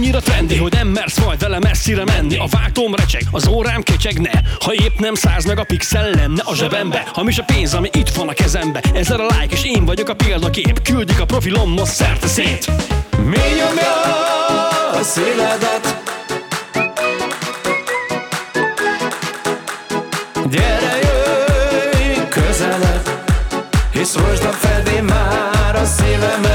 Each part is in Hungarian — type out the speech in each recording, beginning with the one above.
Annyira trendi, hogy nem mersz majd vele messzire menni. A váltóm recseg, az órám kecsegne Ha épp nem száz meg a pixel lenne a zsebembe. Hamis a pénz, ami itt van a kezembe. Ezer a like és én vagyok a példakép. Küldjük a profilom most szerte szét. Mi nyomja a szívedet? Gyere, jöjj közelebb Hisz rozsda fedi már a szívemet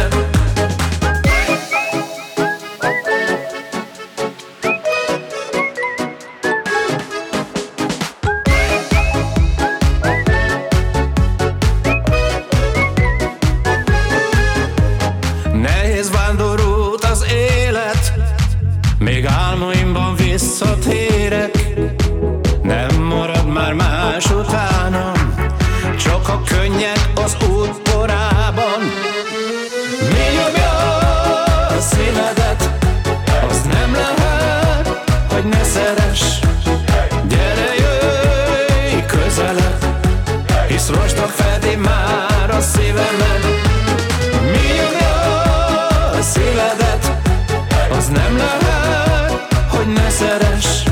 élet. Még álmaimban visszatérek Nem marad már más utánam Csak a könnyek az út porában Mi nyomja a szívedet Az nem lehet, hogy ne szeress. Gyere, jöjj közelebb Hisz rosta fedi már Az nem lehet, hogy ne szeress